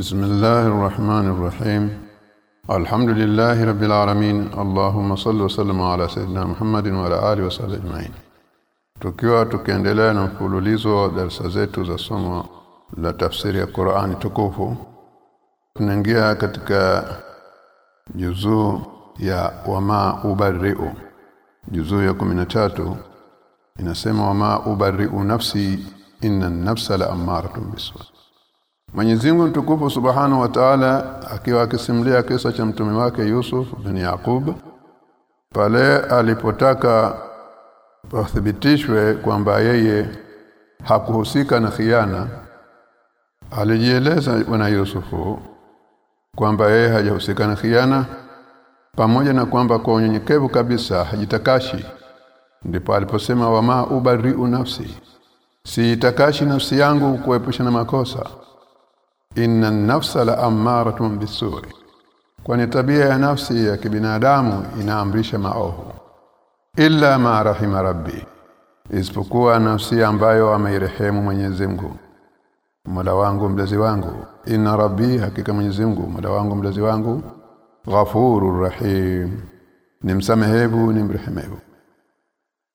بسم الله الرحمن الرحيم الحمد لله رب العالمين اللهم صل وسلم على سيدنا محمد وعلى اله وصحبه اجمعين tukiwa tukiendelea na mfululizo wa darasa zetu za somo la tafsiri ya Qur'ani tukufu tunaingia katika juzuu ya wama ubari'u juzuu ya 13 inasema wama ubari'u nafsi inna an-nafsa la'amaratun bisu Mwenyezi Mungu mtukufu Subhanahu wa Ta'ala akiwa akisimulia kisa cha mtume wake Yusuf bin Yaqub pale alipotaka pathibitishwe kwamba yeye hakuhusika na khiana alijieleza bwana Yusufu kwamba yeye hajahusika na khiana pamoja na kwamba kwa unyenyekevu kabisa hajitakashi. Ndipo aliposema wama ubari'u nafsi siitakashi nafsi yangu kuepusha na makosa inna nafsa la amaratun bisuri. Kwani tabia ya nafsi ya kibinadamu inaamrisha maovu. Illa ma rahima rabbi. Isipokuwa nafsi ambayo ameirehemu Mwenyezi Mungu. Mola wangu mlezi wangu. Inna rabbi hakika Mwenyezi Mungu Mola wangu mlezi wangu. Ghafurur rahim. Ni msamehevu ni mrehemevu.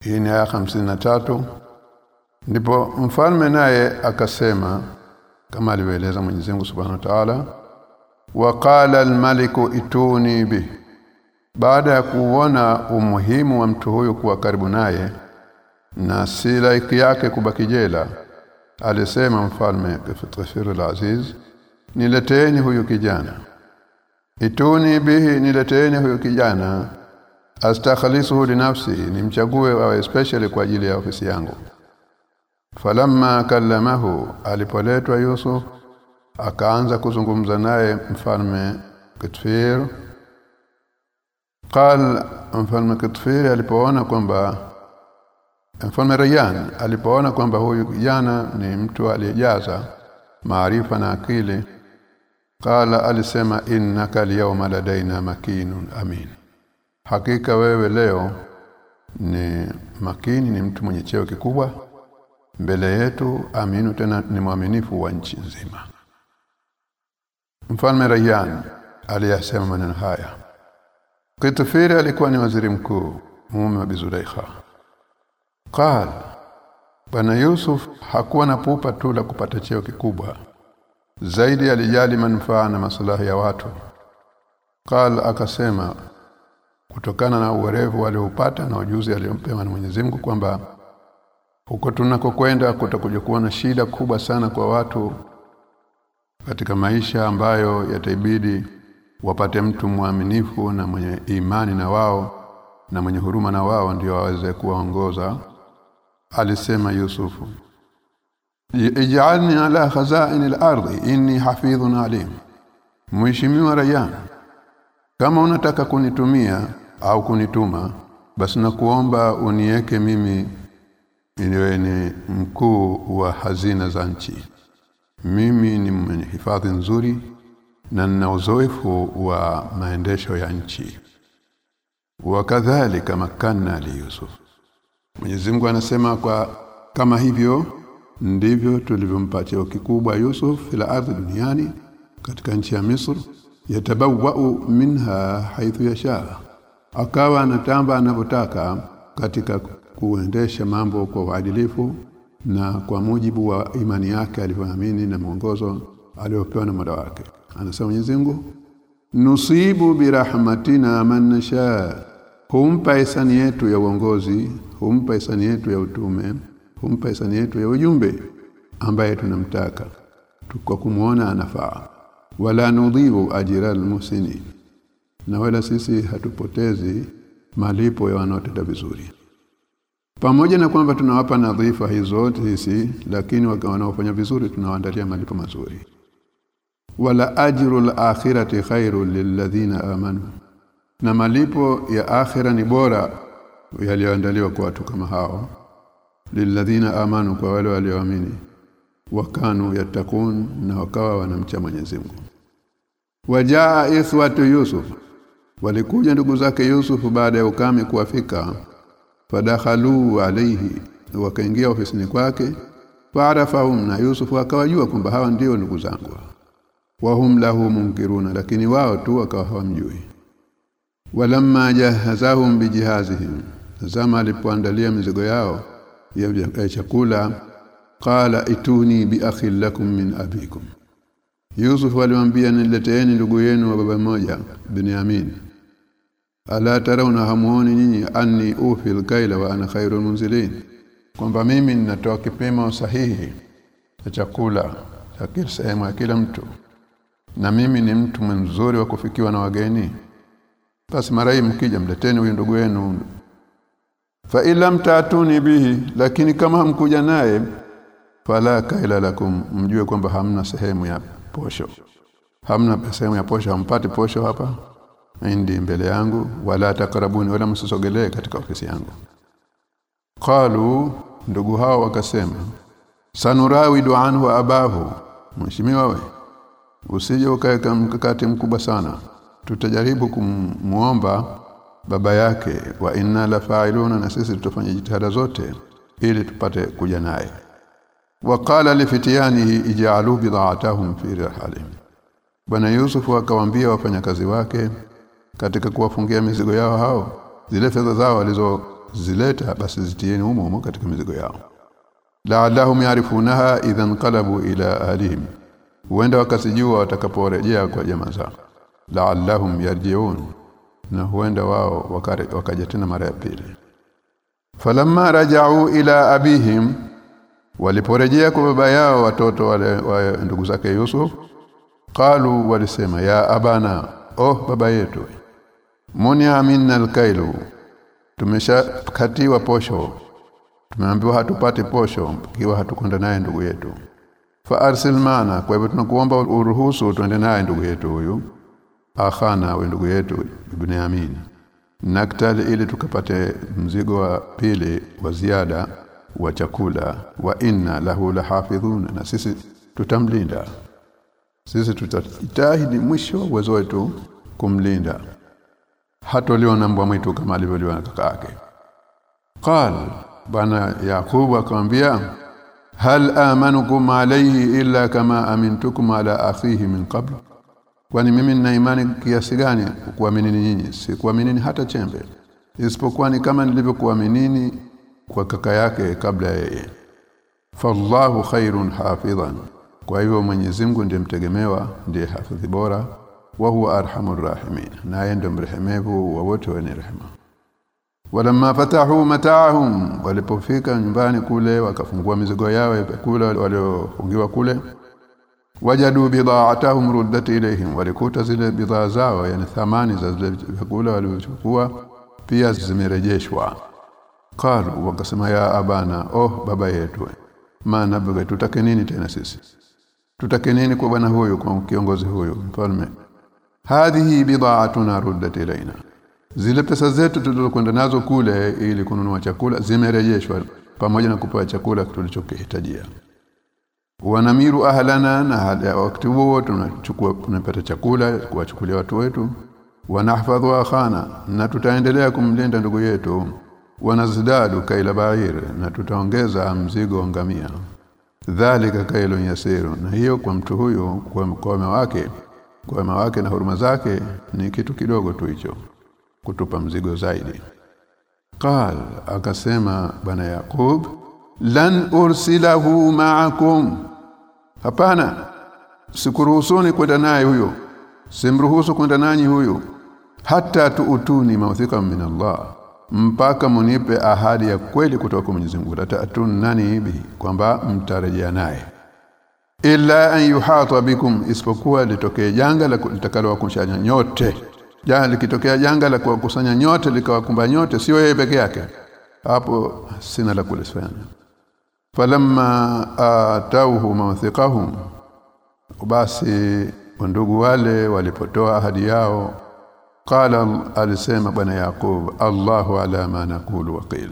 Hii ni aya 53 ndipo mfalme naye akasema kama alivyoeleza Mwenyezi Mungu Subhanahu wa Ta'ala waqala al-maliku ituni bi baada ya kuona umuhimu wa mtu huyu kuwa karibu naye na si laiki yake kubaki jela alisema mfalme Tafsir al-Aziz nileteeni huyu kijana. Ituni bihi nileteeni huyu kijana. Astakhlisuhu li nafsi nimchague awe especially kwa ajili ya ofisi yangu falamma kallamahu alipoletwa Yusuf akaanza kuzungumza naye mfalme Kitfir qal mfalme Kitfir alipoona kwamba mfalme Rayyan alipoona kwamba huyu kijana ni mtu aliyejaza maarifa na akili qala alisema innaka al ladaina makinun amin. Hakika wewe leo ni makini ni mtu mwenye cheo kikubwa mbele yetu aminu tena ni mwaminifu wa nchi nzima. Mfalme Rayyan aliyasema maneno haya. Kitfiri alikuwa ni waziri mkuu mume wa Bizulaikha qal bwana Yusuf hakuwa na pupa tu la kupata cheo kikubwa. Zaidi alijali manufaa na maslahi ya watu. Qal akasema kutokana na uwerevu aliopata na ujuzi aliompewa na Mwenyezi Mungu kwamba huko tunakokwenda kutakuja na shida kubwa sana kwa watu katika maisha ambayo yataibidi wapate mtu mwaminifu na mwenye imani na wao na mwenye huruma na wao ndio waweze kuwaongoza alisema Yusufu. Ij'alni ala khazain al-ardi inni hafidhun alim. Mheshimiwa Rayan kama unataka kunitumia au kunituma basi nakuomba unieke mimi niwe ni mkuu wa hazina za nchi. Mimi ni mwenye hifadhi nzuri na nina uzoefu wa maendesho ya nchi. Wakadhalika makanna li Yusuf. Mwenyezi Mungu anasema kwa kama hivyo ndivyo tulivyompatia kikubwa Yusuf ila ardhi duniani katika nchi ya Misri yatabawwa'u minha haithu yasha. Akawa anatamba anavyotaka katika kuendesha mambo kwa uadilifu na kwa mujibu wa imani yake alivyoamini na mwongozo aliopewa na Mola wake. Anasema Mwenyezi Mungu nusibu birahmatina man nasha. Humpa isani yetu ya uongozi humpa isani yetu ya utume humpa isani yetu ya ujumbe ambaye tunamtaka. Kwa kumuona anafaa. Wala nudhibu ajira almusini na wala sisi hatupotezi malipo ya wanaotenda vizuri pamoja na kwamba tunawapa nadhifa hizo zote hizi lakini wanaofanya vizuri tunawaandalia malipo mazuri. Wala ajru al-akhirati khairu lilladhina amanu. Na malipo ya akhira ni bora yaliyoandaliwa kwa watu kama hao. Lilladhina amanu kwa wale walioamini. Wakanu yatakun na wakawa wanamcha Mwenyezi Mungu. Wajaa ithwatu Yusuf. Walikuja ndugu zake Yusuf baada ya ukame kuwafika fadakhalu alayhi wakaingia ofisini kwake. Faarafahum na Yusuf akawajua kwamba hawa ndio ndugu zangu. Wahum lahu munkiruna lakini wao tu wakawa hawamjui. Walamma jahazahum bijihazihim zama alipoandalia mizigo yao ya chakula qala ituni bi akhil lakum min abikum. Yusuf alimwambia nileteeni ndugu yenu wa baba mmoja Binyamin ala tarawna hamuoni nyinyi anni ufil kaila wa ana khairul munzilin kwamba mimi ninatoa kipimo sahihi cha chakula cha sehemu ya kila mtu. Na mimi ni mtu mzuri wa kufikiwa na wageni. Basi mara hii mkija mleteni huyu ndugu yenu. Fa ilam tatuni bihi lakini kama hamkuja naye fala kaila lakum mjue kwamba hamna sehemu ya posho. Hamna sehemu ya posho hampati posho hapa indi mbele yangu wala takarabuni wala msisogelee katika ofisi yangu. Qalu ndugu hao wakasema sanurawidu anhu abahu mheshimiwa we usije ukaweka mkakati mkubwa sana. Tutajaribu kumuomba baba yake wa inna la fa'iluna na sisi tutafanya jitihada zote ili tupate kuja naye. Waqala lifitiyanihi ij'alu bid'atahum fi rihalihim. Bwana Yusuf akawaambia wafanyakazi wake katika kuwafungia mizigo yao hao zile fedha zao walizozileta basi zitieni humo humo katika mizigo yao. La'allahum ya'rifunaha idhan qalabu ila alihim huenda wakasijua watakaporejea kwa jamaa zao. La'allahum yarji'un na huenda wao wakaja tena mara ya pili. Falamma raja'u ila abihim waliporejea kwa baba yao watoto wale wa ndugu zake Yusuf qalu walisema ya abana oh baba yetu munia minna alkailu. Tumeshakatiwa posho. Tumeambiwa hatupati posho ikiwa hatukwenda naye ndugu yetu. Fa arsil mana kwa hivyo tunakuomba uruhusu tuende naye ndugu yetu huyu akhana we ndugu yetu ibn Amin. Naktal ili tukapate mzigo wa pili wa ziada wa chakula. Wa inna lahu lahafidhuna na sisi tutamlinda. Sisi tutajitahidi mwisho uwezo wetu kumlinda hatoliona mbwa mwitu kama alivyoliona kaka yake. Qal bana yakubu akamwambia hal amanukum alayhi illa kama amintukum ala akhihi min qabl? Kwani mimi nina imani kiasi gani kuamini nyinyi? Si kuamini hata chembe isipokuwa ni kama nilivyokuaminini kwa kaka yake kabla yeye. Fallahu khairun hafidhan. Kwa hivyo Mwenyezi Mungu ndiye mtegemewa ndiye hafidhi bora wa huwa arhamur rahimin. Naye ndiye mrehemevu wa wote wenye rehema. Walamma fatahu mataahum walipofika nyumbani kule wakafungua mizigo yao ya kule waliofungiwa kule wajadu bidhaatahum ruddat ilayhim walikuta zile bidhaa zao yani thamani za zile vyakula walivyochukua pia zimerejeshwa. Qalu wakasema ya abana oh baba yetu maana tutake nini tena sisi? Tutake nini kwa bwana huyu kwa kiongozi huyu mfalme hadhihi bid'atuna ruddat ilaina zile pesa zetu tulizokwenda nazo kule ili kununua chakula zimerejeshwa pamoja na kupewa chakula tulichokihitajia. Wanamiru ahlana na wakati huo tunachukua tunapata chakula kuwachukulia watu wetu. Wanahfadhu akhana na tutaendelea kumlinda ndugu yetu. Wanazidadu kaila bair na tutaongeza mzigo ngamia. Dhalika kailun yasiru na hiyo kwa mtu huyo kwa mkoa wake kwa wema wake na huruma zake ni kitu kidogo tu hicho kutupa mzigo zaidi. Qal akasema bwana yaqub lan ursilahu ma'akum. Hapana sikuruhusuni kwenda naye huyo simruhusu kwenda nanyi huyo hata tuutuni mawthika min Allah mpaka munipe ahadi ya kweli kutoka kwa Mwenyezi Mungu nani hivi kwamba mtarejea naye illa an yuhata bikum isipokuwa litokee janga la litakalo kukusanya nyote. Janga likitokea janga la kuwakusanya nyote likawakumba nyote sio yeye peke yake. Hapo sina la kulifanya falamma atauhu mawthiqahum basi ndugu wale walipotoa ahadi yao qala alisema bwana yaqub Allahu ala ma naqulu waqil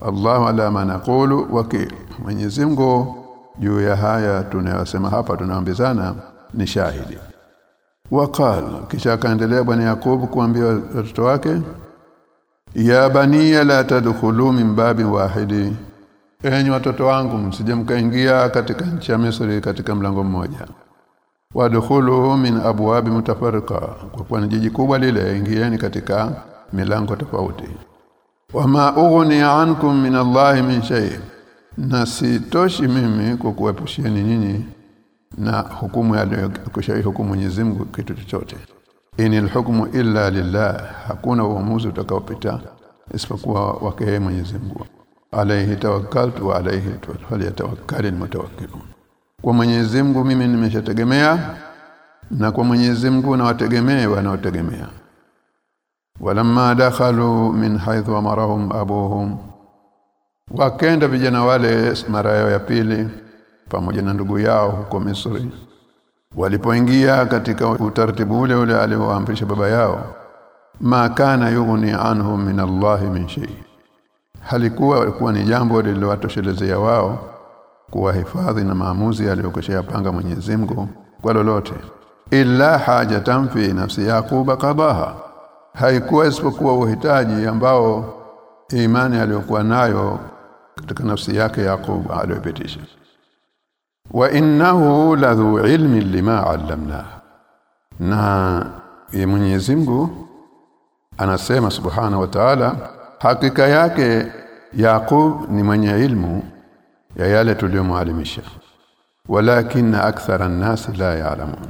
Allahu ala ma naqulu waqil Mwenyezi Mungu juu ya haya tunayosema hapa tunaambizana ni shahidi. Wakal kisha akaendelea bwana Yakobo kuambia watoto wake ya bani la tadkhulu min babin wahidi enyi watoto wangu msije mkaingia katika nchi ya Misri katika mlango mmoja. Wadkhuluhu min abwabi mutafarriqa kwa kuwa ni jiji kubwa lile ingieni katika milango tofauti. Wama ughni ankum min allahi min shay na sitoshi mimi kukuepushieni nyinyi na hukumu aliyokushauri hukumu Mwenyezi Mungu kitu chochote. Inil hukmu illa lillah hakuna uamuzi utakaopita isipokuwa wake yeye Mwenyezi Mungu. Alayhi tawakkaltu wa alayhi falyatawakkalul mutawakkilun kwa Mwenyezi Mungu mimi nimeshategemea na kwa Mwenyezi Mungu nawategemea wanaotegemea. Walamma dakhalu min haythu amarahum abuhum wakenda vijana wale mara yao ya pili pamoja na ndugu yao huko Misri walipoingia katika utaratibu ule ule alioamrisha baba yao ma kana yughni anhum min Allah min shay. Halikuwa kuwa ni jambo lililowatoshelezea wao kuwa hifadhi na maamuzi aliyokushayapanga Mwenyezi Mungu kwa lolote illa hajatan fi nafsi yaquba qadaha. Haikuwa isipokuwa uhitaji ambao imani aliyokuwa nayo katika nafsi yake Yakub aliyopitisha wa innahu ladhu ilmi lima allamna na Mwenyezi Mungu anasema subhana wa ta'ala hakika yake Yakub ni mwenye ilmu ya yale tuliyomwalimisha. Walakin akthara an-nas la ya'lamun.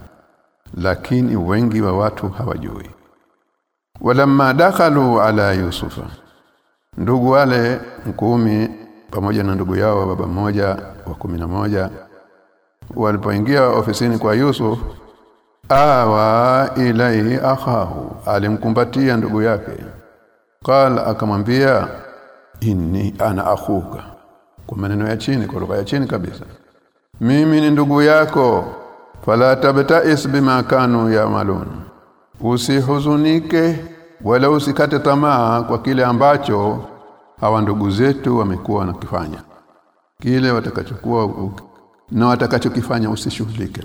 Lakini wengi wa watu hawajui. Walamma dakhalu ala yusufa. Ndugu wale mkumi pamoja na ndugu yao baba mmoja wa kumi na moja. Walipoingia ofisini kwa Yusuf awa ilai akhahu alimkumbatia ndugu yake. Qala akamwambia inni ana akhuka kwa maneno ya chini kwa lugha ya chini kabisa. Mimi ni ndugu yako fala tabtais bima kanu ya malun usihuzunike wala usikate tamaa kwa kile ambacho hawa ndugu zetu wamekuwa wanakifanya. Kile watakachokuwa na watakachokifanya usishughulike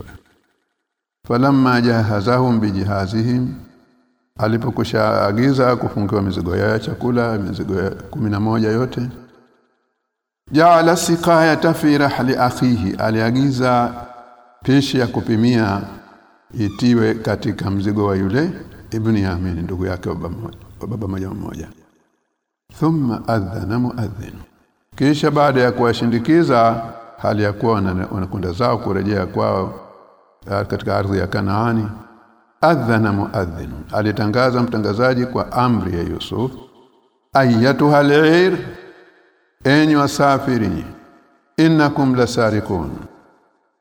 falamma jahazahum bijihazihim alipokusha agiza kufungiwa mizigo yao ya chakula mizigo ya moja yote jaala sikaya fi rahli akhihi aliagiza pishi ya kupimia itiwe katika mzigo wa yule ibn Yamin ndugu yake wa baba mmoja thumma adhana muadhin. Kisha baada ya kuwashindikiza hali ya kuwa wanakwenda zao kurejea kwao katika ardhi ya Kanaani. Adhana muadhin. Alitangaza mtangazaji kwa amri ya Yusuf ayatuha al enyi wasafiri innakum lasarikun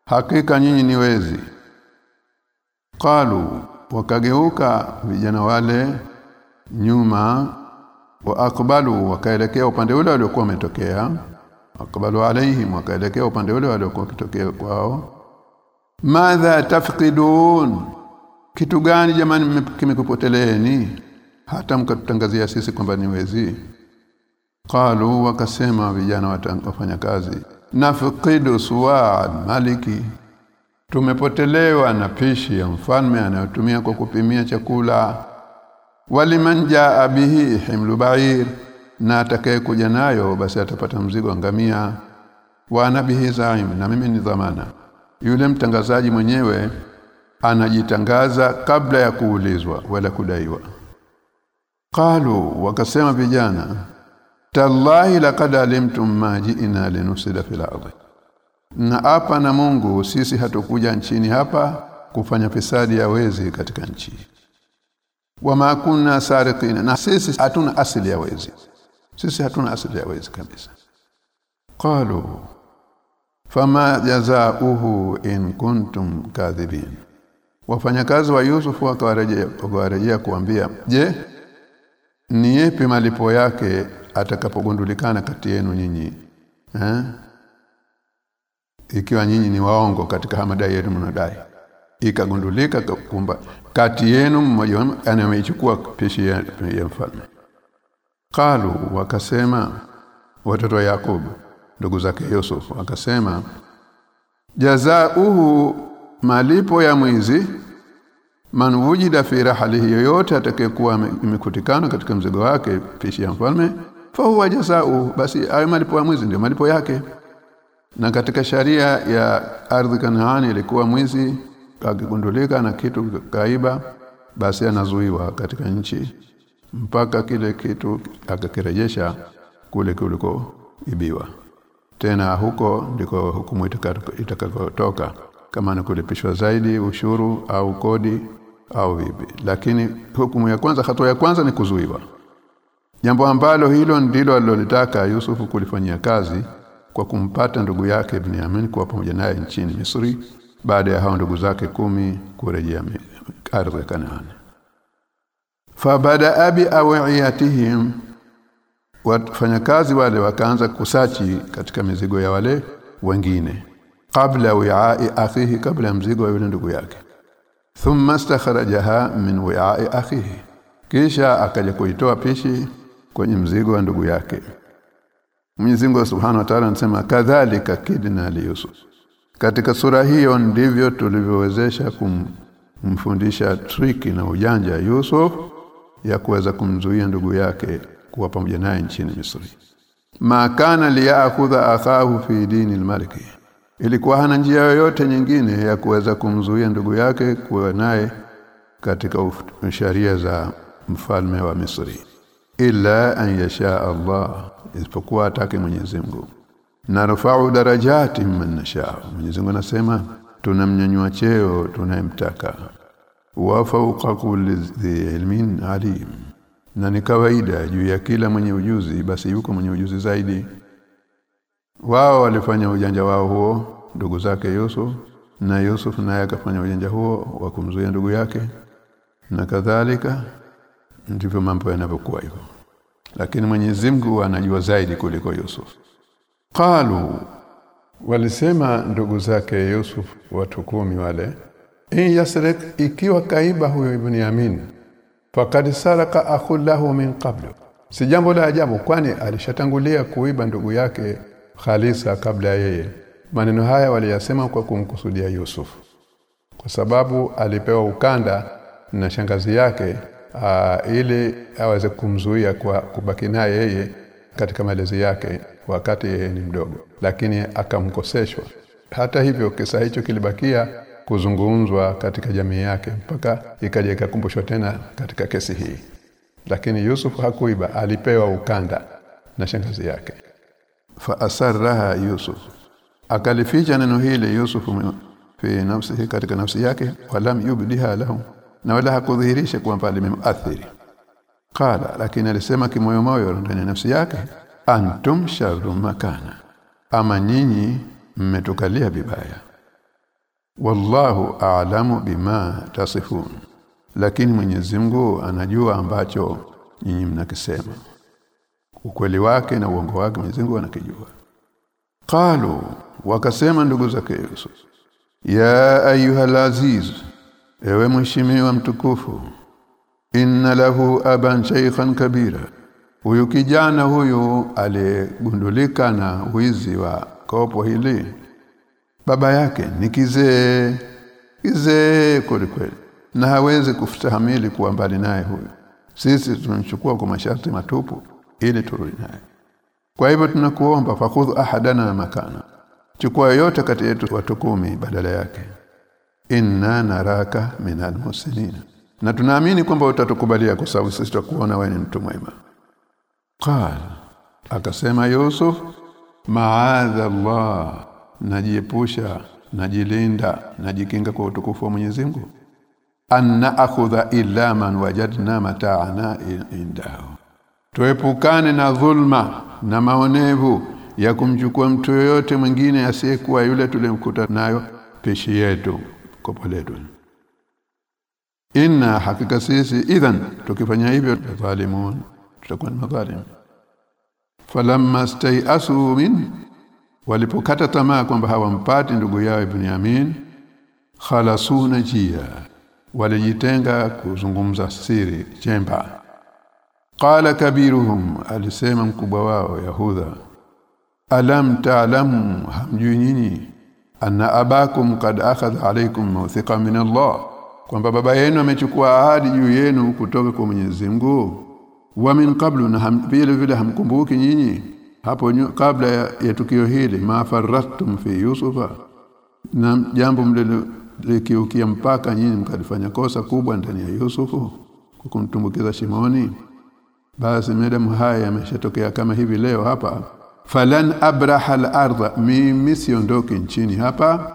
hakika nyinyi ni wezi. Qalu wakageuka vijana wale nyuma wa akbalu wakaelekea upande ule waliokuwa umetokea akbalu alaihim wakaelekea upande ule waliokuwa kitokea kwao. Madha tafqidun? Kitu gani jamani kimekupoteleeni hata mkatutangazia sisi kwamba ni wezi. Qalu wakasema vijana watafanya kazi. Nafqidu suwa maliki. Tumepotelewa na pishi ya mfalme anayotumia kwa kupimia chakula waliman jaa bihi himlu ba'ir na atakaye kuja nayo basi atapata mzigo wa ngamia. Wa nabihi zaim na mimi ni dhamana. Yule mtangazaji mwenyewe anajitangaza kabla ya kuulizwa wala kudaiwa. Qalu wakasema vijana tallahi laqad alimtum ma ji'na linusida fil ardi. Na apa na Mungu sisi hatukuja nchini hapa kufanya fisadi ya wezi katika nchi wama kunna sariqina. Na sisi hatuna asili ya wezi. Sisi hatuna asili ya wezi kabisa. Qalu fama jazaohu in kuntum kadhibin. Wafanyakazi wa Yusuf wakawarejea kuambia je ni yepi malipo yake atakapogundulikana kati yenu nyinyi eh? Ikiwa nyinyi ni waongo katika hamadai yenu mnadai ikagundulika kwamba kati yenu mmoja anayemchukua pishi ya, ya mfalme. Kalu wakasema watoto wa Yakobo ndugu zake Yusuf wakasema jazauhu malipo ya mwizi man wujida fi rahalihi yoyote atakayekuwa imekutikana katika mzigo wake pishi ya mfalme fa huwa jazau basi ayo malipo ya mwizi ndio malipo yake. Na katika sharia ya ardhi Kanaani ilikuwa mwizi akigundulika na kitu kaiba basi anazuiwa katika nchi. Mpaka kile kitu akakirejesha kule kuliko ibiwa tena huko ndiko hukumu itakayotoka kama ni kulipishwa zaidi ushuru au kodi au vipi. Lakini hukumu ya kwanza hatua ya kwanza ni kuzuiwa. Jambo ambalo hilo ndilo alilolitaka Yusufu kulifanyia kazi kwa kumpata ndugu yake Binyamin kuwa pamoja naye nchini Misri baada ya hao ndugu zake kumi kurejea ardhi ya Kanaani fabada abi awiyatihim wafanyakazi wale wakaanza kusachi katika mizigo ya wale wengine kabla wi'a'i akhihi kabla ya mzigo wa yule ndugu yake. Thumma stakharajaha min wi'a'i akhihi. Kisha akaja kuitoa pishi kwenye mzigo wa ndugu yake. Mwenyezi Mungu Subhanahu wa Ta'ala anasema kadhalika kidna li Yusuf katika sura hiyo ndivyo tulivyowezesha kumfundisha triki na ujanja Yusuf ya kuweza kumzuia ndugu yake kuwa pamoja naye nchini Misri. Ma kana liyakhudha akahu fi dini al-maliki ilikuwa hana njia yoyote nyingine ya kuweza kumzuia ndugu yake kuwa naye katika sharia za mfalme wa Misri. Illa an yasha Allah isipokuwa atake Mwenyezi Mungu narfa'u darajati man nasha. Mwenyezi Mungu anasema tunamnyanyua cheo tunayemtaka. Wa fawqa kulli ilmin alim. Na ni kawaida juu ya kila mwenye ujuzi basi yuko mwenye ujuzi zaidi. Wao walifanya ujanja wao huo ndugu zake Yusuf na Yusuf naye akafanya ujanja huo wa kumzuia ndugu yake. Na kadhalika ndivyo mambo yanavyokuwa hivyo. Lakini Mwenyezi Mungu anajua zaidi kuliko Yusuf qalu walisema ndugu zake Yusuf watu kumi wale in yasrik ikiwa kaiba huyo ibn Yamin faqad saraka akhulahu min qablu. Si jambo la ajabu kwani alishatangulia kuiba ndugu yake Khalisa kabla yeye. Maneno haya waliyasema kwa kumkusudia Yusuf. Kwa sababu alipewa ukanda na shangazi yake a, ili aweze kumzuia kwa kubaki naye yeye katika malezi yake wakati yeye ni mdogo lakini akamkoseshwa. Hata hivyo kisa hicho kilibakia kuzungumzwa katika jamii yake mpaka ikaja ikakumbushwa tena katika kesi hii. Lakini Yusuf hakuiba alipewa ukanda na shangazi yake. Fa asarraha Yusuf. Akalificha neno hili Yusuf fi nafsihi katika nafsi yake walam yubdiha lahum na wala hakudhihirisha kwamba limemathiri qala lakini alisema kimoyomoyo ndani ya nafsi yake antum sharru makana. Ama nyinyi mmetukalia vibaya. Wallahu a'lamu bima tasifun. Lakini Mwenyezi Mungu anajua ambacho nyinyi mnakisema. Ukweli wake na uongo wake Mwenyezi Mungu anakijua. Qalu wakasema ndugu zake Yusuf ya ayuha aziz ewe mheshimiwa mtukufu inna lahu aban shaykhan kabira. Huyu kijana huyu aligundulika na wizi wa kopo hili. Baba yake ni kizee kizee kweli na hawezi kustahamili kuwa mbali naye huyu. Sisi tunamchukua kwa masharti matupu ili turudi naye. Kwa hivyo tunakuomba fakudhu ahadana makana. Chukua yote kati yetu watu kumi badala yake. Inna naraka minal muslimin na tunaamini kwamba utatukubalia kwa sababu sisi tutakuona wewe ni mtu mwema. Qala akasema Yusuf maadha Allah najiepusha najilinda najikinga kwa utukufu wa Mwenyezi Mungu. Anna akhudha illa man wajadna mata'ana indahu. Tuepukane na dhulma na maonevu ya kumchukua mtu yoyote mwingine asiyekuwa yule tulimkuta nayo peshi yetu kopo letu inna hakika sisi idhan tukifanya hivyo dhalimun tutakuwa ni madhalim. Falamma stayasu min walipokata tamaa kwamba hawampati ndugu yao ibn Yamin khalasuna jia walijitenga kuzungumza siri chemba qala kabiruhum alisema mkubwa wao yahudha alam ta'lamu hamjui nyinyi anna abakum qad akhadha alaykum mawthiqa min Allah kwamba baba yenu amechukua ahadi juu yenu kutoka kwa Mwenyezi Mungu? Wa min qablu na vile vile hamkumbuki nyinyi? Hapo nyu, kabla ya, ya tukio hili ma farattum fi yusufa. Na jambo mlilikiukia mpaka nyinyi mkalifanya kosa kubwa ndani ya Yusufu kwa kumtumbukiza shimoni? Basi madam haya yameshatokea kama hivi leo hapa. Falan abraha al-ardha mimi siondoki nchini hapa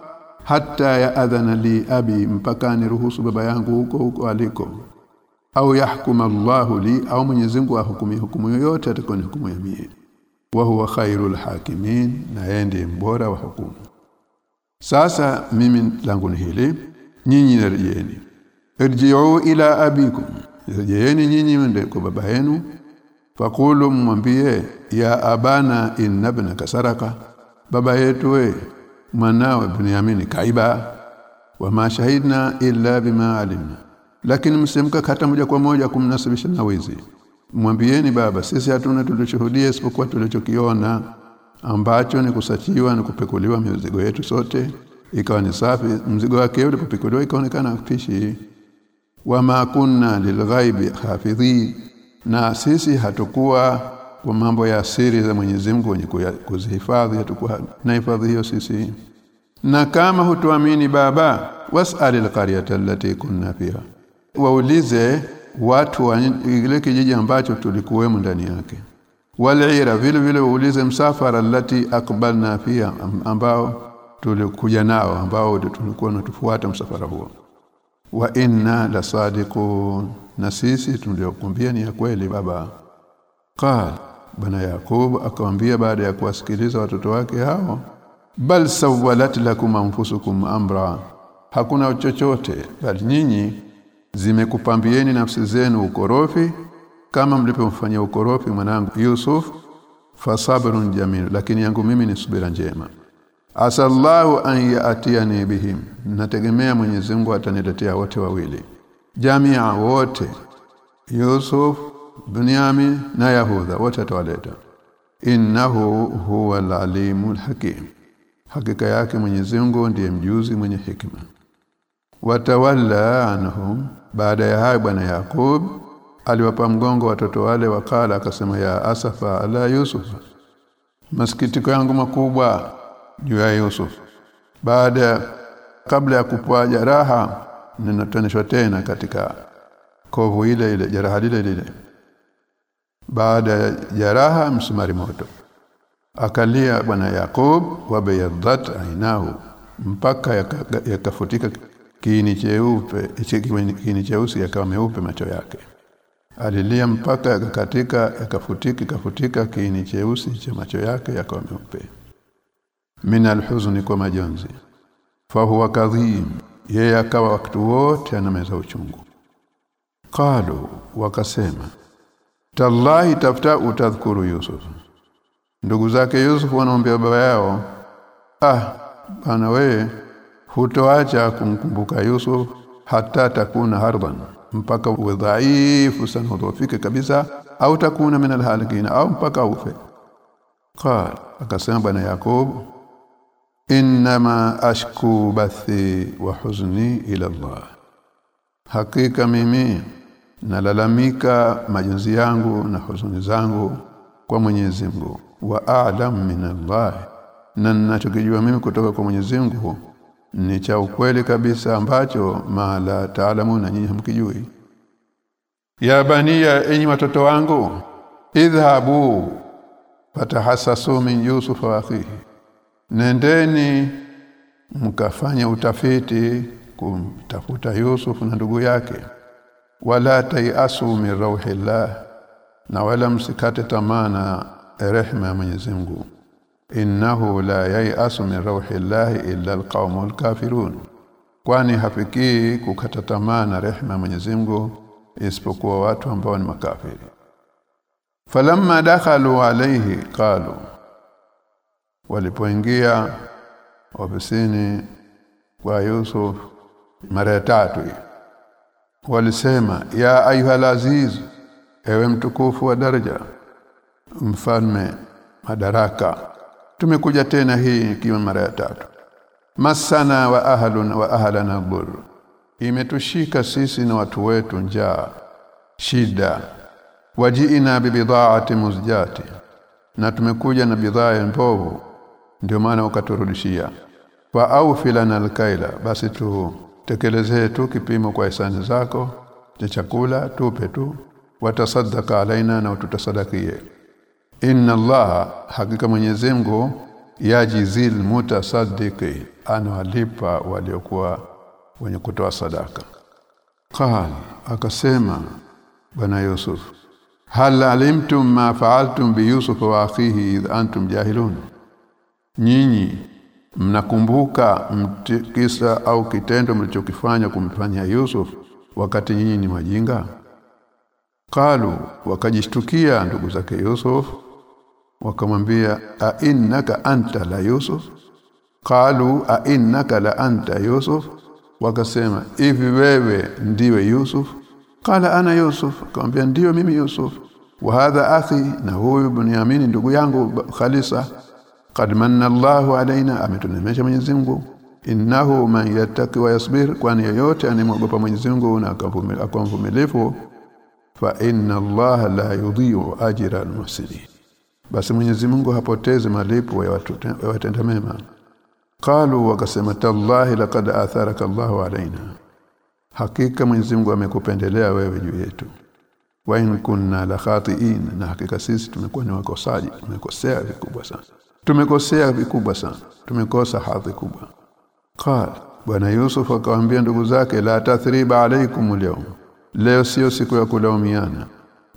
hata ya adhana li abi mpaka niruhusu baba yangu huko huko aliko. Au yahkum Allahu li au Mwenyezi Mungu ahukumie hukumu yoyote ya mie wa huwa khairul hakimin na yeye mbora wa hukumu. Sasa mimi langu ni hili nyinyi rejeeni irji'u ila abikum. Rejeeni nyinyi mende kwa baba yenu. Faqulu mwambie ya abana inna ibnaka saraka. Baba yetu we mwanawe yamini kaiba wa shahidna illa bima alimna. Lakini msimka hata moja kwa moja kumnasibisha na wizi. Mwambieni baba sisi hatuna tulichoshuhudia isipokuwa tulichokiona ambacho ni kusachiwa na kupekuliwa mizigo yetu sote ikawa ni safi mzigo wake ulipopekuliwa ikaonekana fishi wama kunna lilghaibi hafidhi na sisi hatukuwa kwa mambo ya siri za Mwenyezi Mungu wenye kuzihifadhi hatukuwa na hifadhi hiyo sisi. Na kama hutuamini baba was'alil qaryata allati kunna fiha. Waulize watu wa ile kijiji ambacho tulikuwemo ndani yake. Walira vile vile waulize msafara allati akbalna fiha ambao tulikuja nao ambao tulikuwa natufuata msafara huo. Wa inna la lasadiqun na sisi tuliokumbia ni ya kweli baba. Qal bana yakub akamwambia baada ya kuwasikiliza watoto wake hao bal sawalat lakum anfusukum amra. Hakuna chochote bali nyinyi zimekupambieni nafsi zenu ukorofi kama mlipomfanyia ukorofi mwanangu Yusuf fasabrun jamil lakini yangu mimi ni subira njema. Asallahu an yaatiyani bihim nategemea Mwenyezi Mungu ataniletea wote wawili. Jamia wote Yusuf Bunyamin na Yahuda wote atawaleta. Innahu huwa alalimul hakim. Hakika yake Mwenyezi Mungu ndiye mjuzi mwenye hikima watawalla anhum. Baada ya hayo bwana Yakub aliwapa mgongo watoto wale wakala akasema ya asafa ala Yusuf masikitiko yangu makubwa juu ya Yusuf. Baada kabla ya kupwa jeraha ninatoneshwa tena katika kovu ile ile jeraha lile lile baada ya jaraha msumari moto. Akalia bwana Yakob wabayadhat ainahu mpaka yakafutika yaka kiini cheupe kiini cheusi yakawa meupe macho yake. Alilia mpaka yakakatika yakafutika kafutika kiini cheusi cha macho yake yakawa meupe. Min alhuzni kwa majonzi. Fahuwa kadhim. Yeye akawa wakati wote anameza uchungu. Qalu wakasema tallahi tafta utadhkuru yusuf. Ndugu zake yusuf wanaombea baba yao ah bana wewe hutoacha kumkumbuka yusuf hata takuna hardan mpaka uwe dhaifu sana udhofike kabisa au takuna min alhalikin au mpaka ufe. Qal akasema bwana yakub inma ashku bathi wa huzni ila Allah. Hakika mimi nalalamika majonzi yangu na huzuni zangu kwa Mwenyezi Mungu. Wa a'lam min Allah. Na ninachokijua mimi kutoka kwa Mwenyezi Mungu ni cha ukweli kabisa ambacho mala taalamu na nyinyi hamkijui. Ya baniya enyi watoto wangu idhabu fatahassasu min yusuf wa akhihi. Nendeni mkafanya utafiti kumtafuta Yusuf na ndugu yake wala tayasu min rauhillah na wala msikate tamana na rehema ya Mwenyezi Mungu. Innahu la yayasu min rauhillah illa alqaumul kafirun. Kwani hafikii kukata tamaa na rehema ya Mwenyezi Mungu isipokuwa watu ambao ni makafiri. Falamma dakhalu alayhi qalu walipoingia ofisini kwa Yusuf mara tatu walisema ya ayuhal aziz ewe mtukufu wa daraja mfalme madaraka tumekuja tena hii kiwa mara ya tatu. Masana wa ahlun wa ahlana bur imetushika sisi na watu wetu njaa shida. Wajiina bibidhaati muzjati na tumekuja na bidhaa ya mbovu ndio maana ukaturudishia fa aufilana alkaila basi tu tekelezee tu kipimo kwa hisani zako cha chakula tupe tu. Watasaddaka alaina na tutasadakie inna allaha hakika mwenyezi Mungu yajizil mutasaddiqi anawalipa waliokuwa wenye kutoa sadaka. Qal akasema bwana yusuf hal alimtum ma fa'altum bi yusuf wa akhihi id antum jahilun? Nyinyi mnakumbuka mtikisa au kitendo mlichokifanya kumfanya Yusuf wakati nyinyi ni majinga kalu wakajishtukia ndugu zake Yusuf wakamwambia a innaka anta la Yusuf? Kalu a innaka la anta Yusuf? Wakasema hivi wewe ndiwe Yusuf? Kala ana Yusuf. Akamwambia ndiyo mimi Yusuf. Wa hadha akhi na huyu Bunyamin ndugu yangu Khalisa qad manna Allahu alaina ametunemesha Mwenyezi Mungu. Innahu man yattaqi wa yasbir kwani yoyote anemwogopa Mwenyezi Mungu na akawa mvumilivu fa inna Allaha la yudhi'u ajra al-muhsinin. Basi Mwenyezi Mungu hapotezi malipo ya watu watenda mema. Qalu wakasema tallahi laqad atharaka Allahu alaina hakika Mwenyezi Mungu amekupendelea wewe juu yetu. Wa in kunna la khati'in na hakika sisi tumekuwa ni wakosaji tumekosea vikubwa sana tumekosea vikubwa sana. Tumekosa hadhi kubwa. Qala bwana Yusuf akawaambia ndugu zake la tathriba alaykum leo leo sio siku ya kulaumiana.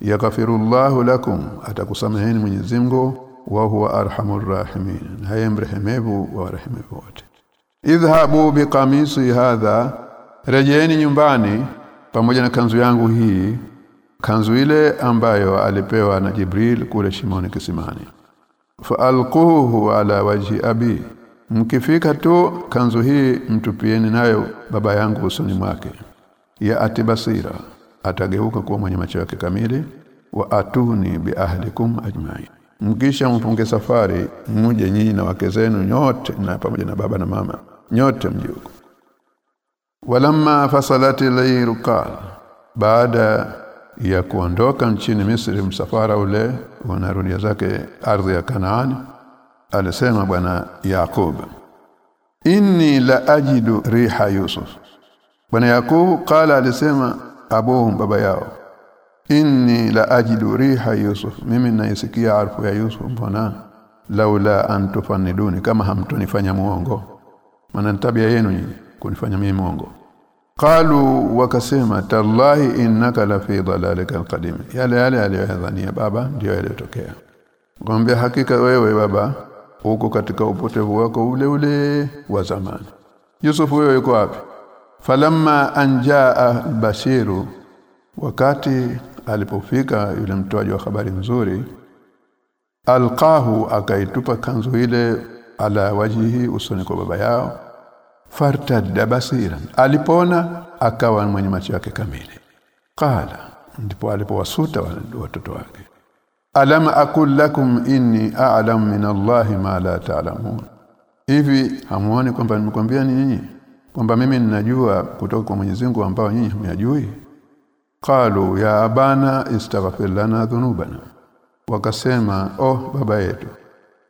Yakafirullahu lakum atakusameheni Mwenyezi Mungu wa huwa arhamur rahimin. Haye mrehemevu wa rahimevu wote. Idhhabu biqamisi hadha rejeeni nyumbani pamoja na kanzu yangu hii kanzu ile ambayo alipewa na Jibril kule shimoni kisimani faalquhu ala wajhi abi. Mkifika tu kanzu hii mtupieni nayo baba yangu usoni mwake. Ya atibasira atageuka kuwa mwenye macho yake kamili. Wa atuni bi ahlikum ajma'in. Mkisha mpunge safari mmoja nyinyi na wake zenu nyote na pamoja na baba na mama. Nyote mjuko walamma fasalati layru baada ya kuondoka nchini Misri msafara ule unarudia zake ardhi ya Kanaani alisema bwana Yakub inni la ajidu riha Yusuf. Bwana Yakub kala alisema abuhum baba yao. Inni la ajidu riha Yusuf. Mimi naisikia harufu ya Yusuf mbona? Laula antufaniduni kama hamtonifanya muongo. Maana tabia yenu nyinyi kunifanya mimi muongo qalu wakasema tallahi innaka la fi dhalalika alqadim. Yale yale aliyodhania baba ndio yaliyotokea. Ngombe hakika wewe baba uko katika upotevu wako ule ule wa zamani. Yusuf wewe yuko wapi? Falamma anjaa bashiru wakati alipofika yule mtoaji wa habari nzuri alqahu akaitupa kanzu ile ala wajihi usoni kwa baba yao fartadda basiran alipona akawa mwenye macho yake kamili. Qala ndipo alipowasuta watoto wake. Alam akul lakum inni a'lam min Allahi ma la ta'lamun. Hivi hamuoni kwamba nimekwambia nyinyi kwamba mimi ninajua kutoka kwa Mwenyezi Mungu ambao nyinyi hamyajui? Qalu ya abana istaghfir lana dhunubana. Wakasema oh baba yetu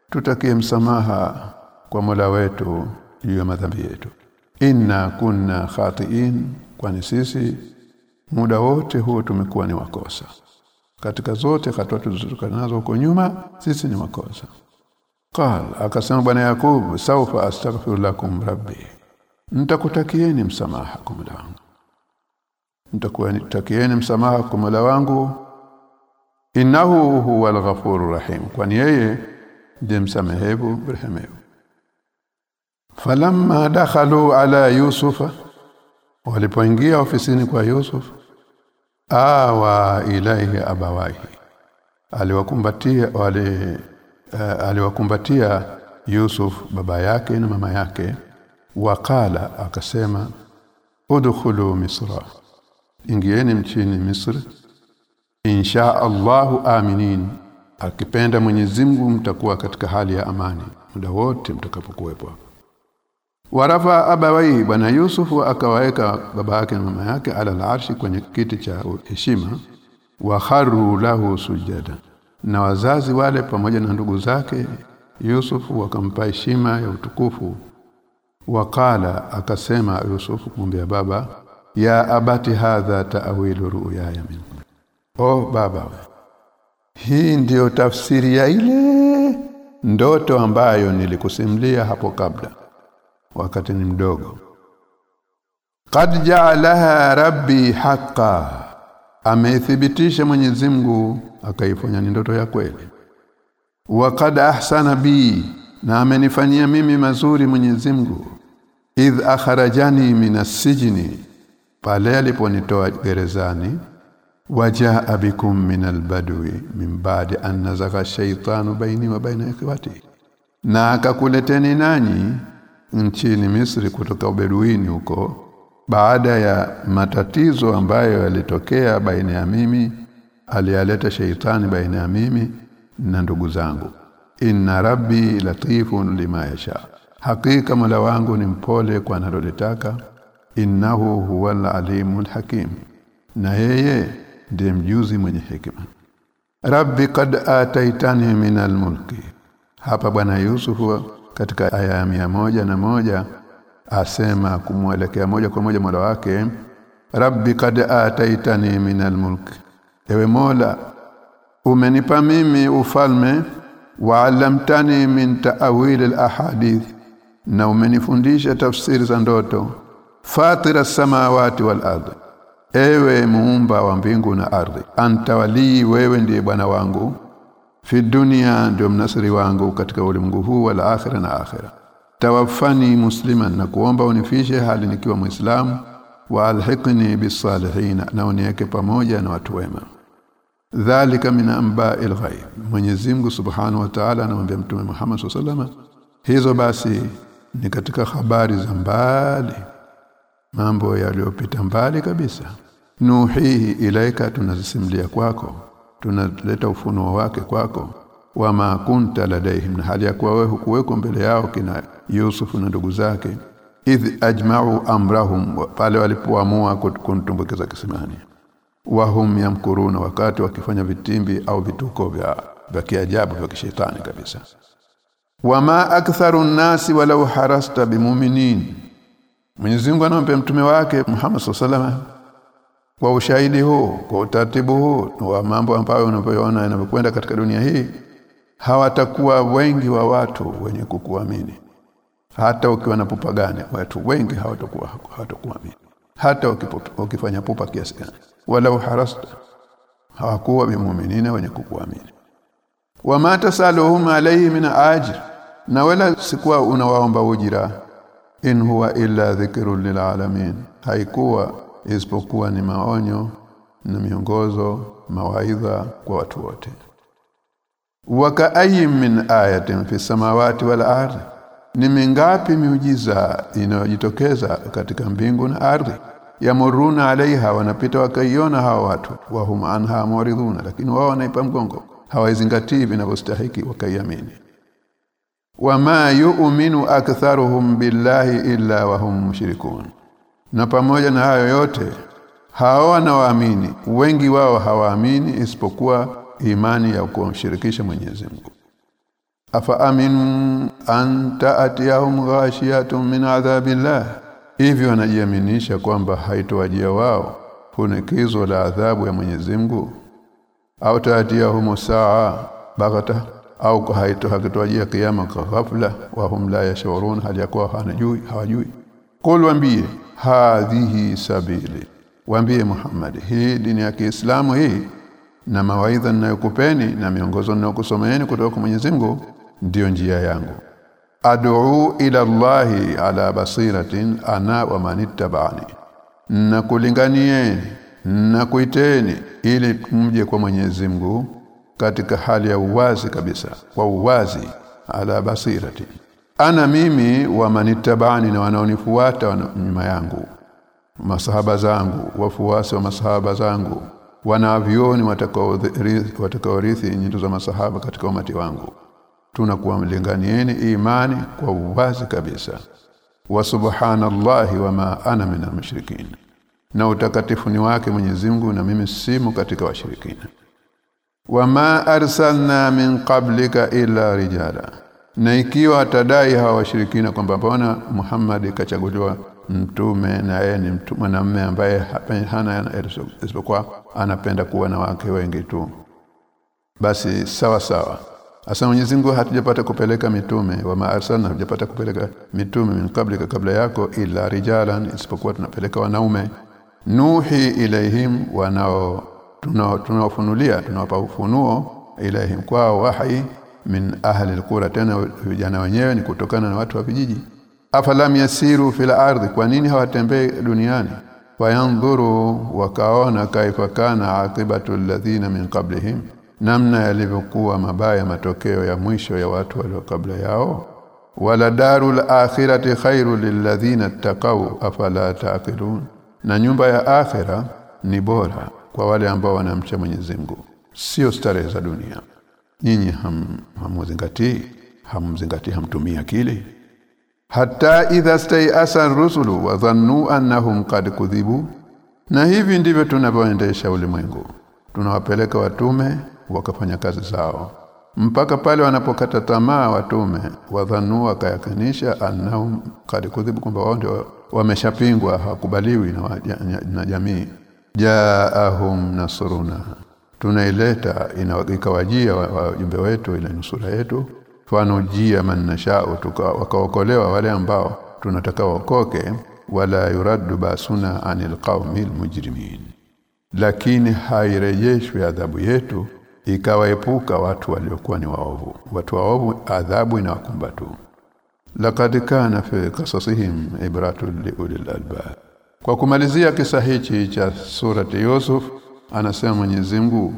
tutakie msamaha kwa Mola wetu juu ya madhambi yetu. Inna kunna khatiin kwani sisi muda wote huo tumekuwa ni wakosa katika zote hatua nazo huko nyuma sisi ni wakosa qal akasema bwana yakub saufa astaghfiru lakum rabbi. Nitakutakieni msamaha kwa muda wangu. Nitakutakieni msamaha kwa Mola wangu. Innahu huwa ghafurur rahim kwani yeye ndiye msamehevu rehemevu falamma dakhalu ala yusufa walipoingia ofisini kwa Yusuf awa ilaihi abawahi aliwakumbatia wale uh, aliwakumbatia Yusuf baba yake na mama yake. Wakala akasema udkhulu misra ingieni mchini misri. Insha Allahu aminin akipenda Mwenyezi Mungu mtakuwa katika hali ya amani muda wote mtakapokuwepo warafa abawai bwana Yusuf akawaeka baba yake na mama yake ala al-arshi kwenye kiti cha heshima wa lahu sujada. Na wazazi wale pamoja na ndugu zake Yusuf wakampa heshima ya utukufu. Wakala akasema Yusufu kumwambia baba ya abati hadha ta'wilu ru'yaya min oh baba hii ndiyo tafsiri ya ile ndoto ambayo nilikusimlia hapo kabla wakati ni mdogo. Qad ja'alaha rabbi haqqan ameithibitisha Mwenyezi Mungu akaifanya ni ndoto ya kweli. Wa qad ahsana bi na amenifanyia mimi mazuri Mwenyezi Mungu. Idh akharajani minasijni pale aliponitoa gerezani. Wajaa bikum min albadwi min ba'di an nazagha shaytanu baini wa baina ikhwati. Na akakuleteni nanyi nchini Misri kutoka ubeduini huko baada ya matatizo ambayo yalitokea baina ya mimi aliyaleta sheitani baina ya mimi na ndugu zangu. Inna rabbi latifun lima yasha. Hakika mola wangu ni mpole kwa analolitaka. Innahu huwal alimul hakim. Na yeye ndiye mjuzi mwenye hekima. Rabbi kad ataitani min almulki hapa bwana yusufu katika aya ya mia moja na moja asema kumwelekea moja kwa moja mola wake rabbi kad ataitani min almulk ewe mola umenipa mimi ufalme wa alamtani min ta'wil alahadith na umenifundisha tafsiri za ndoto fatira samawati wal ardh ewe muumba wa mbingu na ardhi anta wali wewe ndiye bwana wangu fi dunia ndio mnasiri wangu katika ulimwengu huu wal akhirah na akhirah tawaffani musliman na kuomba unifishe hali nikiwa muislamu wa alhiqni bisalihin na uniweke pamoja na watu wema. Dhalika min amba'il ghaib. Mwenyezi Mungu Subhanahu wa Ta'ala anamwambia Mtume Muhammad SAW hizo basi ni katika habari za mbali. Mambo yaliyopita mbali kabisa. Nuhihi ilaika tunazisimulia kwako tunaleta ufunuo wake kwako. Wama kunta ladaihim hali ya kuwa wewe hukuweko mbele yao kina Yusuf na ndugu zake. Idh ajma'u amrahum pale walipoamua kuntumbukiza kisimani. Wahum yamkuruna wakati wakifanya vitimbi au vituko vya vya kiajabu vya kishetani kabisa. Wama aktharu nasi walau harasta bimuminin. Mwenyezi Mungu anampa mtume wake Muhammad sallallahu kwa ushahidi huu kwa utaratibu huu wa mambo ambayo unavyoona yanavyokwenda katika dunia hii hawatakuwa wengi wa watu wenye kukuamini. Hata ukiwa na pupa gani watu wengi hawatakuwa hawatakuamini. Hata ukifanya pupa kiasi gani. Wala harasta hawakuwa bimuminina wenye kukuamini. Wama tasaluhum alayhi min ajr na wala sikuwa unawaomba ujira. In huwa illa dhikrun lilalamin haikuwa isipokuwa ni maonyo na miongozo mawaidha kwa watu wote. Wakaayi min ayatin fi samawati wal ardi ni mingapi miujiza inayojitokeza katika mbingu na ardhi? Yamuruna alaiha wanapita wakaiona hawa watu wahum anha muridhuna lakini wao wanaipa mgongo hawaizingatii vinavyostahiki wakaiamini. Wama yu'minu aktharuhum billahi illa wahum mushrikun na pamoja na hayo yote hawa wanaoamini wengi wao hawaamini isipokuwa imani ya kumshirikisha Mwenyezi Mungu. Afa aminu an ta'tiyahum ghashiyatun min adhabillah? Hivyo wanajiaminisha kwamba haitowajia wao funikizo la adhabu ya Mwenyezi Mungu? Au ta'tiyahum saa bagata au haito hakitowajia kiyama kwa ghafla wa hum la yashurun hali yakuwa hawajui hawajui? Qul waambie hadhihi sabili. Waambie Muhammad hii dini ya Kiislamu hii na mawaidha ninayokupeni na miongozo ninayokusomeeni kutoka kwa Mwenyezi Mungu ndiyo njia yangu. Ad'u ila Allahi ala basiratin ana wa manittabani na kulinganieni na kuiteni ili mje kwa Mwenyezi Mungu katika hali ya uwazi kabisa kwa uwazi ala basirati ana mimi wa manittabani na wanaonifuata nyuma yangu masahaba zangu wafuasi wa masahaba zangu wanavioni watakaorithi nyito za masahaba katika umati wangu. Tunakuwa mlinganieni imani kwa uwazi kabisa. Wa subhanallahi wama ana min mushrikin. Na utakatifu ni wake Mwenyezi Mungu na mimi simu katika washirikina. Wama arsalna min qablika illa rijala na ikiwa atadai hawa washirikina kwamba bwana Muhammad kachaguliwa mtume na yeye ni mwanamume ambaye hana isipokuwa anapenda kuwa na wake wengi tu. Basi sawa sawa. Asa Mwenyezi Mungu hatujapata kupeleka mitume wa maarsalna hatujapata kupeleka mitume min kabla kabla yako ila rijalan isipokuwa tunapeleka wanaume. Nuhi ilaihim wanao tunawafunulia tunawapa ufunuo ilaihim kwao wahi min ahli alqura. Tena vijana wenyewe ni kutokana na watu wa vijiji. Afalam yasiru fil ardi kwa nini hawatembei duniani? Fayandhuru wakaona kaifa kana aqibatu alladhina min qablihim. Namna yalivyokuwa mabaya matokeo ya mwisho ya watu walio kabla yao. Wala darul akhirati khairu lilladhina taqaw afala taqilun. Na nyumba ya akhira ni bora kwa wale ambao wanamcha Mwenyezi Mungu. Sio starehe za dunia nyinyi ham, hamzingatii hamzingatii hamtumia akili. Hata idha stayasa rusulu wa dhannu annahum qad kudhibu. Na hivi ndivyo tunavyoendesha ulimwengu. Tunawapeleka watume wakafanya kazi zao. Mpaka pale wanapokata tamaa watume wadhanu wakayakanisha annahum qad kudhibu kwamba wao ndio wameshapingwa hakubaliwi na, na jamii. Jaahum nasruna tunaileta ikawajia wajumbe wetu ile nusura yetu. Fanujia man nashao wakaokolewa wale ambao tunataka waokoke wala yuraddu basuna anil qaumil mujrimin lakini hairejeshwi adhabu yetu ikawaepuka watu waliokuwa ni waovu. Watu waovu adhabu inawakumba tu laqad kana fi qasasihim ibratun liulil albab. Kwa kumalizia kisa hichi cha surati Yusuf anasema Mwenyezi Mungu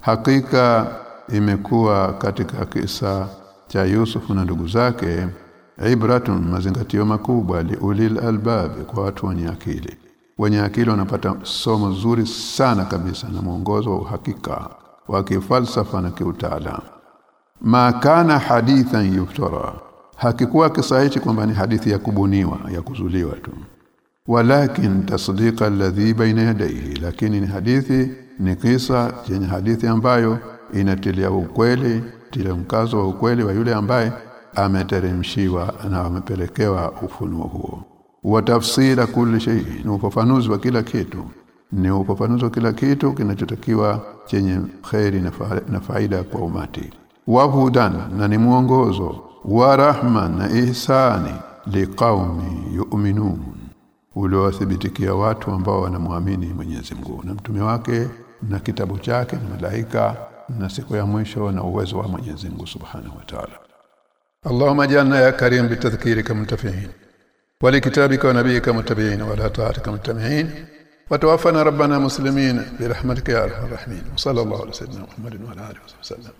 hakika imekuwa katika kisa cha Yusuf na ndugu zake ibratun mazingatio makubwa liulil albab kwa watu wenye akili. Wenye akili wanapata somo zuri sana kabisa na mwongozo wa uhakika wa kifalsafa na kiutaalamu. Ma kana hadithan yuftara hakikuwa kisa hichi kwamba ni hadithi ya kubuniwa ya kuzuliwa tu. Walakin tasdiqa alladhi baina yadayhi lakini ni hadithi ni kisa chenye hadithi ambayo inatilia ukweli tilia mkazo wa ukweli wa yule ambaye ameteremshiwa na amepelekewa ufunuo huo. Wa tafsira kulli shay ni ufafanuzi wa kila kitu. Ni ufafanuzi wa kila kitu kinachotakiwa chenye khairi na faida kwa umati. Wa hudan na ni mwongozo. Wa rahma na ihsani liqaumi yu'minun. Uliowathibitikia watu ambao wanamwamini Mwenyezi Mungu. Na mtume wake na kitabu chake na malaika na siku ya mwisho na uwezo wa Mwenyezi Mungu Subhanahu wa Ta'ala Allahumma jalna ya karim bitadhkirika muntafihin ولكتابك ونبيك متبعين ولا طاعتك متبعين وتوفنا ربنا مسلمين برحمتك يا ارحم الراحمين وصلى الله على سيدنا محمد وعلى اله وصحبه وسلم